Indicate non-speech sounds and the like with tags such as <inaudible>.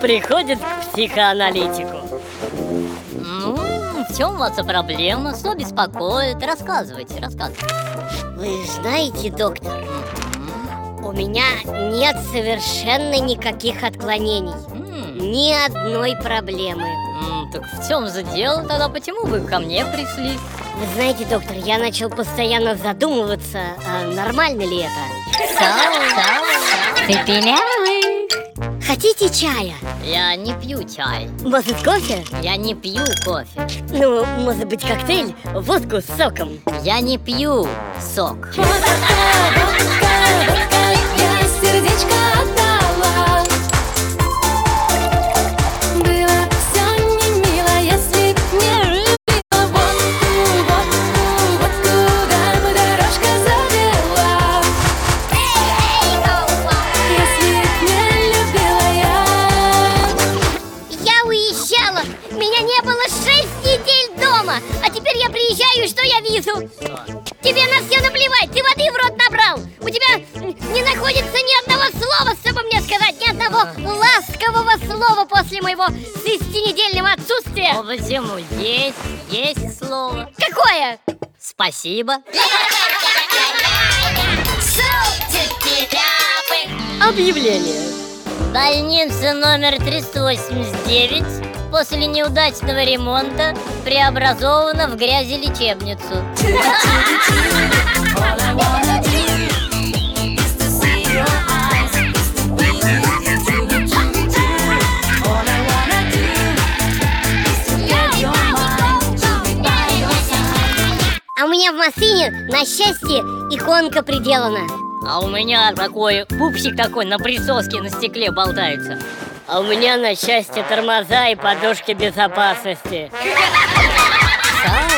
приходит к психоаналитику? Ну, в чем ваша проблема? Что беспокоит? Рассказывайте, рассказывайте. Вы знаете, доктор, у меня нет совершенно никаких отклонений. Ни одной проблемы. Так в чем же дело тогда? Почему вы ко мне пришли? Вы знаете, доктор, я начал постоянно задумываться, а нормально ли это? Ты пилявый? Хотите чая? Я не пью чай. Может, кофе? Я не пью кофе. Ну, может быть, коктейль? Водку с соком? Я не пью сок. Я Меня не было шесть недель дома! А теперь я приезжаю, и что я вижу? Тебе на все наплевать, ты воды в рот набрал! У тебя не находится ни одного слова, чтобы мне сказать, ни одного ласкового слова после моего шестинедельного отсутствия! Ну почему? Есть, есть слово. Какое? Спасибо. Объявление. Больница номер 389 после неудачного ремонта преобразована в your side. А у меня в машине, на счастье, иконка приделана. А у меня такой пупсик такой на присоске на стекле болтается. А у меня на счастье тормоза и подушки безопасности. <laughs> Сам